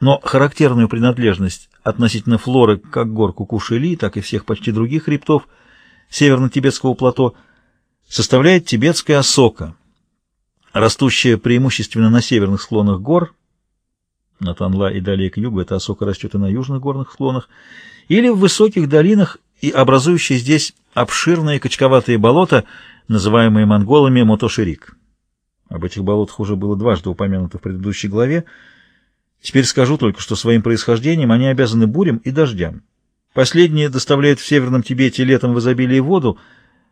но характерную принадлежность относительно флоры как гор Кукушили, так и всех почти других хребтов северно-тибетского плато составляет тибетская осока, растущая преимущественно на северных склонах гор, на Танла и далее к югу эта осока растет и на южных горных склонах, или в высоких долинах и образующие здесь обширные качковатые болота, называемые монголами Мотоширик. Об этих болотах уже было дважды упомянуто в предыдущей главе, Теперь скажу только, что своим происхождением они обязаны бурям и дождям. Последние доставляют в Северном Тибете летом в изобилии воду,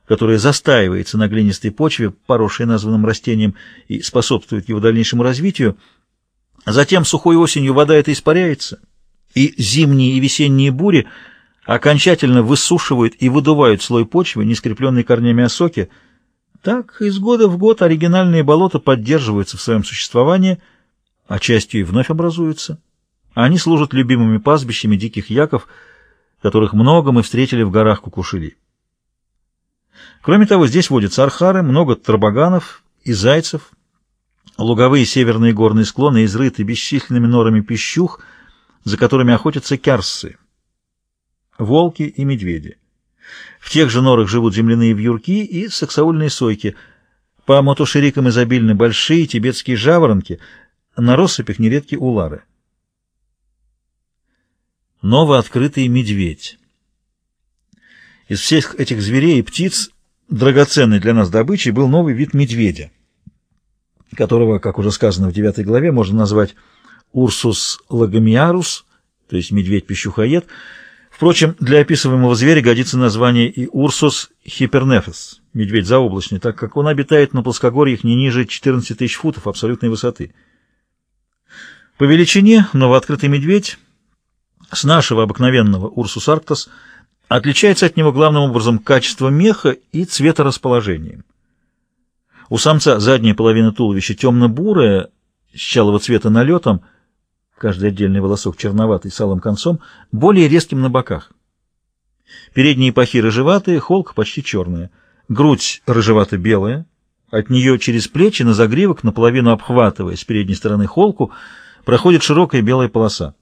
которая застаивается на глинистой почве, поросшей названным растением, и способствует его дальнейшему развитию. Затем сухой осенью вода эта испаряется, и зимние и весенние бури окончательно высушивают и выдувают слой почвы, не скрепленный корнями осоки. Так из года в год оригинальные болота поддерживаются в своем существовании – а частью и вновь образуются. Они служат любимыми пастбищами диких яков, которых много мы встретили в горах Кукушили. Кроме того, здесь водятся архары, много тарбаганов и зайцев. Луговые северные горные склоны изрыты бесчисленными норами пищух, за которыми охотятся кярсы, волки и медведи. В тех же норах живут земляные вьюрки и саксаульные сойки. По мотоширикам изобильны большие тибетские жаворонки — на россыпях нередки улары. Новооткрытый медведь. Из всех этих зверей и птиц драгоценной для нас добычей был новый вид медведя, которого, как уже сказано в девятой главе, можно назвать Урсус лагомиарус, то есть медведь-пищухоед. Впрочем, для описываемого зверя годится название и Урсус хипернефес, медведь заоблачный, так как он обитает на плоскогорьях не ниже 14 тысяч футов абсолютной высоты. По величине новооткрытый медведь с нашего обыкновенного Урсус арктос отличается от него главным образом качеством меха и цветорасположением. У самца задняя половина туловища темно-бурая, с чалого цвета налетом, каждый отдельный волосок черноватый с алым концом, более резким на боках. Передние пахи рыжеватые, холка почти черная, грудь рыжевато-белая, от нее через плечи на загривок, наполовину обхватывая с передней стороны холку, проходит широкая белая полоса.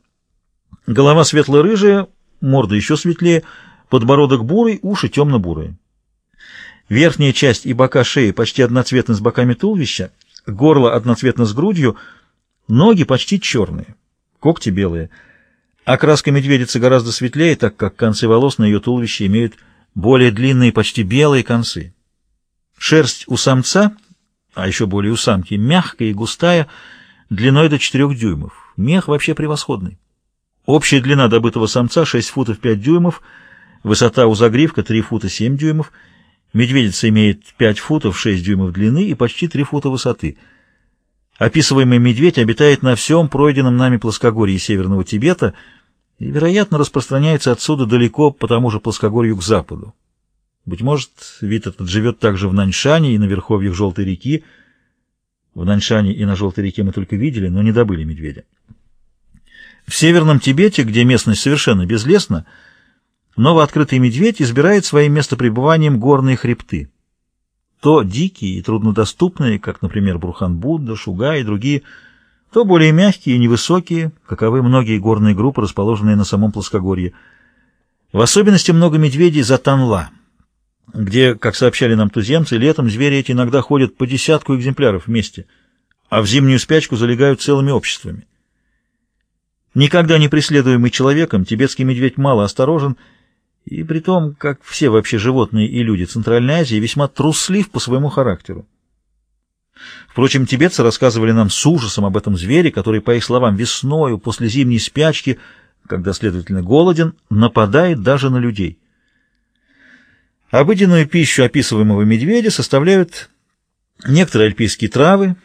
Голова светло-рыжая, морда еще светлее, подбородок бурый, уши темно-бурые. Верхняя часть и бока шеи почти одноцветны с боками туловища, горло одноцветно с грудью, ноги почти черные, когти белые. Окраска медведицы гораздо светлее, так как концы волос на ее туловище имеют более длинные, почти белые концы. Шерсть у самца, а еще более у самки, мягкая и густая, длиной до 4 дюймов. Мех вообще превосходный. Общая длина добытого самца 6 футов 5 дюймов, высота у загривка 3 фута 7 дюймов, медведица имеет 5 футов 6 дюймов длины и почти 3 фута высоты. Описываемый медведь обитает на всем пройденном нами плоскогорье Северного Тибета и, вероятно, распространяется отсюда далеко по тому же плоскогорью к западу. Быть может, вид этот живет также в Наньшане и на верховьях Желтой реки, в Наньшане и на Желтой реке мы только видели, но не добыли медведя. В Северном Тибете, где местность совершенно безлесна, новооткрытый медведь избирает своим местопребыванием горные хребты. То дикие и труднодоступные, как, например, Бурхан-Будда, Шуга и другие, то более мягкие и невысокие, каковы многие горные группы, расположенные на самом плоскогорье. В особенности много медведей за Танла — где, как сообщали нам туземцы, летом звери эти иногда ходят по десятку экземпляров вместе, а в зимнюю спячку залегают целыми обществами. Никогда не преследуемый человеком, тибетский медведь мало осторожен, и при том, как все вообще животные и люди Центральной Азии, весьма труслив по своему характеру. Впрочем, тибетцы рассказывали нам с ужасом об этом звере, который, по их словам, весною, после зимней спячки, когда, следовательно, голоден, нападает даже на людей. Обыденную пищу описываемого медведя составляют некоторые альпийские травы,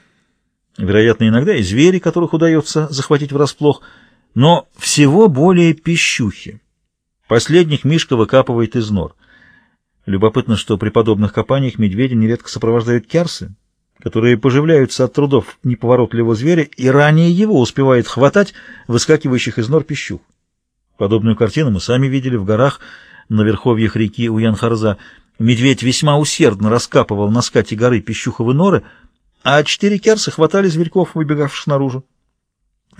вероятно, иногда и звери, которых удается захватить врасплох, но всего более пищухи. Последних Мишка выкапывает из нор. Любопытно, что при подобных копаниях медведя нередко сопровождают кярсы, которые поживляются от трудов неповоротливого зверя и ранее его успевают хватать выскакивающих из нор пищух. Подобную картину мы сами видели в горах на верховьях реки Уянхарза, медведь весьма усердно раскапывал на скате горы пищуховы норы, а четыре керса хватали зверьков, выбегавших наружу.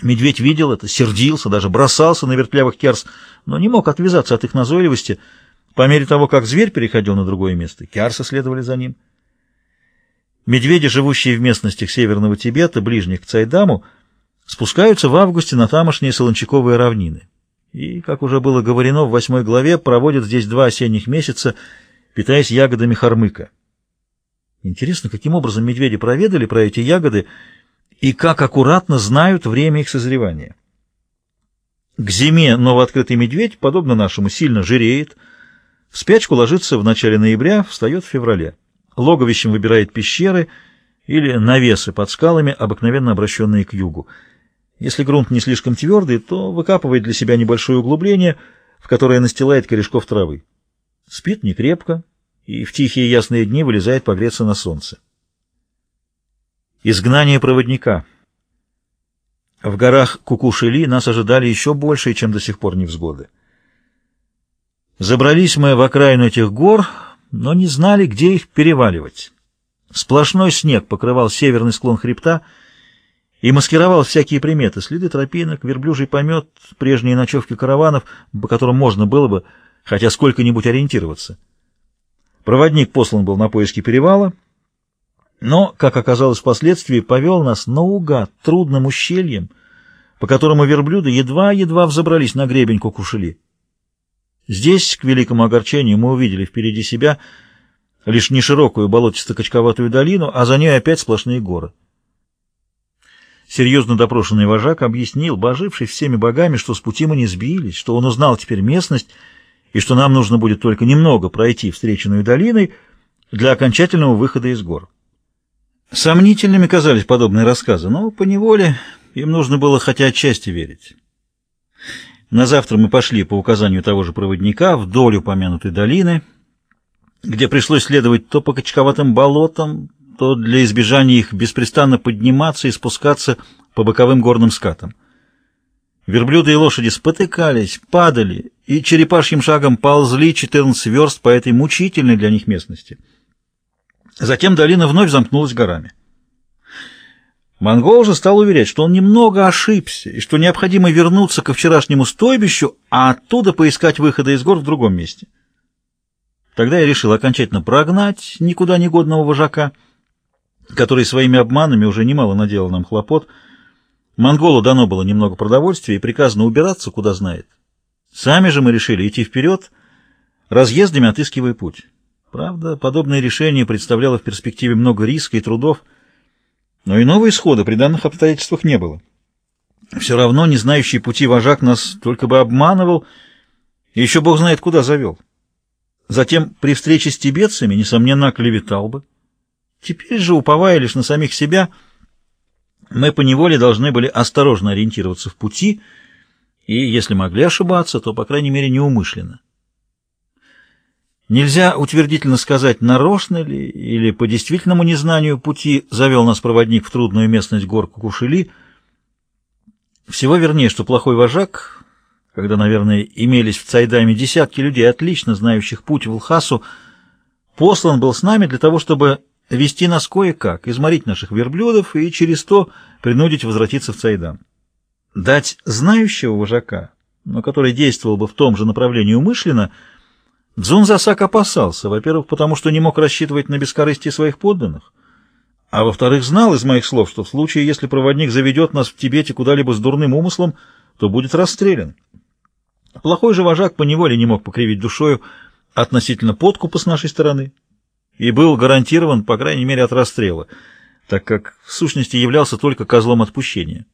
Медведь видел это, сердился, даже бросался на вертлявых керс, но не мог отвязаться от их назойливости. По мере того, как зверь переходил на другое место, керсы следовали за ним. Медведи, живущие в местностях Северного Тибета, ближних к Цайдаму, спускаются в августе на тамошние солончаковые равнины. И, как уже было говорено в восьмой главе, проводят здесь два осенних месяца, питаясь ягодами хормыка. Интересно, каким образом медведи проведали про эти ягоды и как аккуратно знают время их созревания. К зиме новооткрытый медведь, подобно нашему, сильно жиреет, в спячку ложится в начале ноября, встает в феврале. Логовищем выбирает пещеры или навесы под скалами, обыкновенно обращенные к югу. Если грунт не слишком твердый, то выкапывает для себя небольшое углубление, в которое настилает корешков травы. Спит не крепко и в тихие ясные дни вылезает погреться на солнце. Изгнание проводника. В горах Кукушели нас ожидали еще больше, чем до сих пор невзгоды. Забрались мы в окраину этих гор, но не знали, где их переваливать. Сплошной снег покрывал северный склон хребта и маскировал всякие приметы, следы тропинок, верблюжий помет, прежние ночевки караванов, по которым можно было бы хотя сколько-нибудь ориентироваться. Проводник послан был на поиски перевала — но, как оказалось впоследствии, повел нас наугад трудным ущельем, по которому верблюды едва-едва взобрались на гребень Кукушели. Здесь, к великому огорчению, мы увидели впереди себя лишь неширокую болотисто-качковатую долину, а за ней опять сплошные горы. Серьезно допрошенный вожак объяснил, боживший всеми богами, что с пути мы не сбились, что он узнал теперь местность и что нам нужно будет только немного пройти встреченную долиной для окончательного выхода из гор. Сомнительными казались подобные рассказы, но поневоле им нужно было хотя отчасти верить. На завтра мы пошли по указанию того же проводника вдоль упомянутой долины, где пришлось следовать то по качковатым болотам, то для избежания их беспрестанно подниматься и спускаться по боковым горным скатам. Верблюды и лошади спотыкались, падали и черепашьим шагом ползли 14 верст по этой мучительной для них местности — Затем долина вновь замкнулась горами. Монгол же стал уверять, что он немного ошибся, и что необходимо вернуться ко вчерашнему стойбищу, а оттуда поискать выхода из гор в другом месте. Тогда я решил окончательно прогнать никуда негодного вожака, который своими обманами уже немало наделал нам хлопот. Монголу дано было немного продовольствия и приказано убираться, куда знает. Сами же мы решили идти вперед, разъездами отыскивая путь. Правда, подобное решение представляло в перспективе много риска и трудов, но иного исхода при данных обстоятельствах не было. Все равно не знающий пути вожак нас только бы обманывал, и еще бог знает куда завел. Затем при встрече с тибетцами, несомненно, оклеветал бы. Теперь же, уповая лишь на самих себя, мы поневоле должны были осторожно ориентироваться в пути и, если могли ошибаться, то, по крайней мере, неумышленно. Нельзя утвердительно сказать, нарочно ли или по действительному незнанию пути завел нас проводник в трудную местность гор Кукушели. Всего вернее, что плохой вожак, когда, наверное, имелись в Цайдаме десятки людей, отлично знающих путь в Лхасу, послан был с нами для того, чтобы вести нас кое-как, изморить наших верблюдов и через то принудить возвратиться в Цайдам. Дать знающего вожака, но который действовал бы в том же направлении умышленно — Дзунзасак опасался, во-первых, потому что не мог рассчитывать на бескорыстие своих подданных, а во-вторых, знал из моих слов, что в случае, если проводник заведет нас в Тибете куда-либо с дурным умыслом, то будет расстрелян. Плохой же вожак поневоле не мог покривить душою относительно подкупа с нашей стороны и был гарантирован, по крайней мере, от расстрела, так как в сущности являлся только козлом отпущения.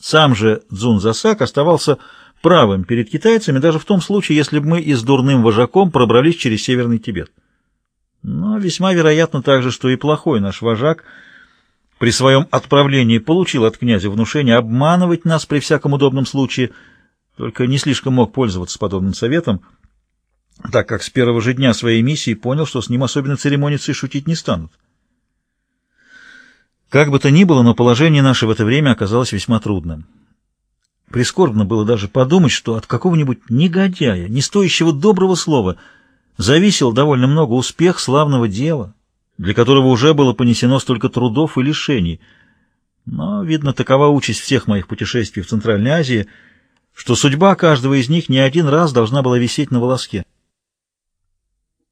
Сам же Дзун Засак оставался правым перед китайцами даже в том случае, если бы мы и с дурным вожаком пробрались через Северный Тибет. Но весьма вероятно также, что и плохой наш вожак при своем отправлении получил от князя внушение обманывать нас при всяком удобном случае, только не слишком мог пользоваться подобным советом, так как с первого же дня своей миссии понял, что с ним особенно церемониться и шутить не станут. Как бы то ни было, но положение наше в это время оказалось весьма трудным. Прискорбно было даже подумать, что от какого-нибудь негодяя, не стоящего доброго слова, зависел довольно много успех славного дела, для которого уже было понесено столько трудов и лишений. Но, видно, такова участь всех моих путешествий в Центральной Азии, что судьба каждого из них не один раз должна была висеть на волоске.